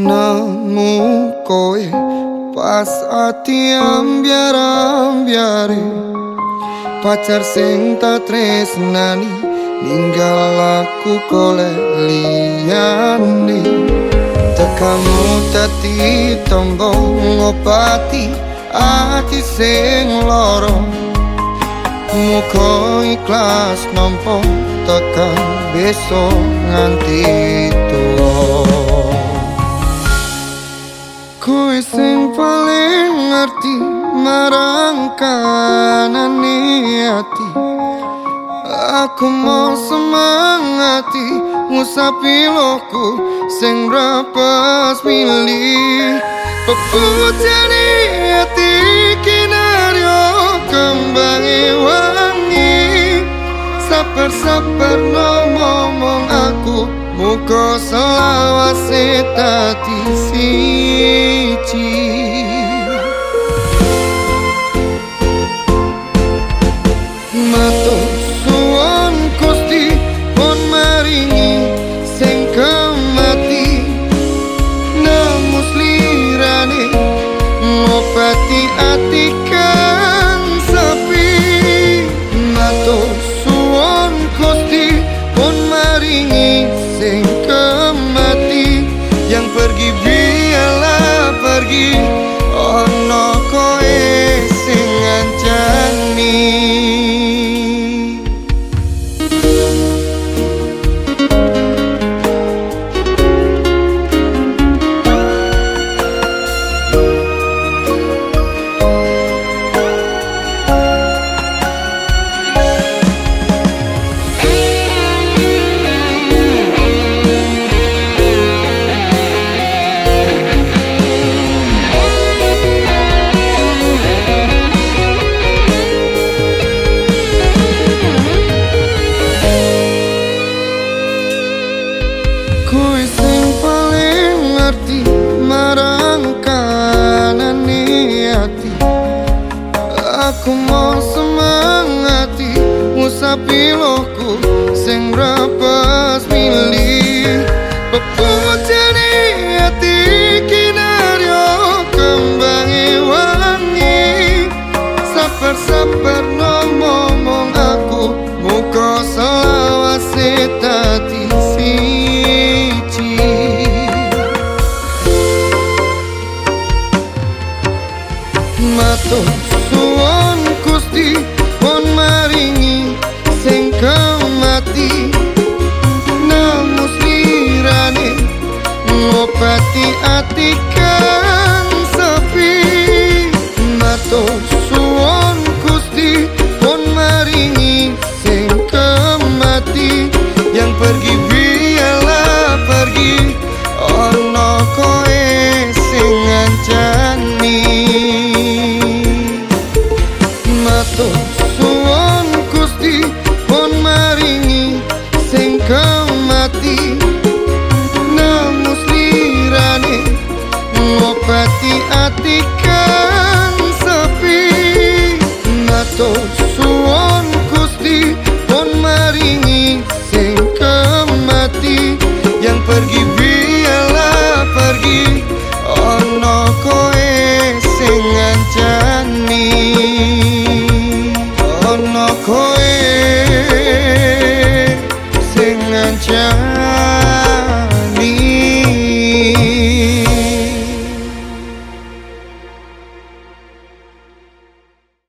Namun koe pas ati ambiar-ambiare Pacar sinta tresnani Ninggal aku kole liyane. Tekamu tati tonggong ngopati Ati sing loro Muka ikhlas nampo Tekan besok nganti tuwo Kowe sing paling ngerti marang kanane ati Aku mau semangati ngusapi loku sing rapas milih Peputane ati kinario kembangi wangi. Saper-saper ngomong aku muka selawase Sato suon pon maringi sing kemati Namus lirane ngopati ati kan sepi Mato suon kosti pon maringi sing Aku mau semangati Musapi lohku Matung suwon Gusti pon maringi sing kemati. Namus lirane ngobati ati ngobati ati kan sepi. Nato suwon gusti pon maringi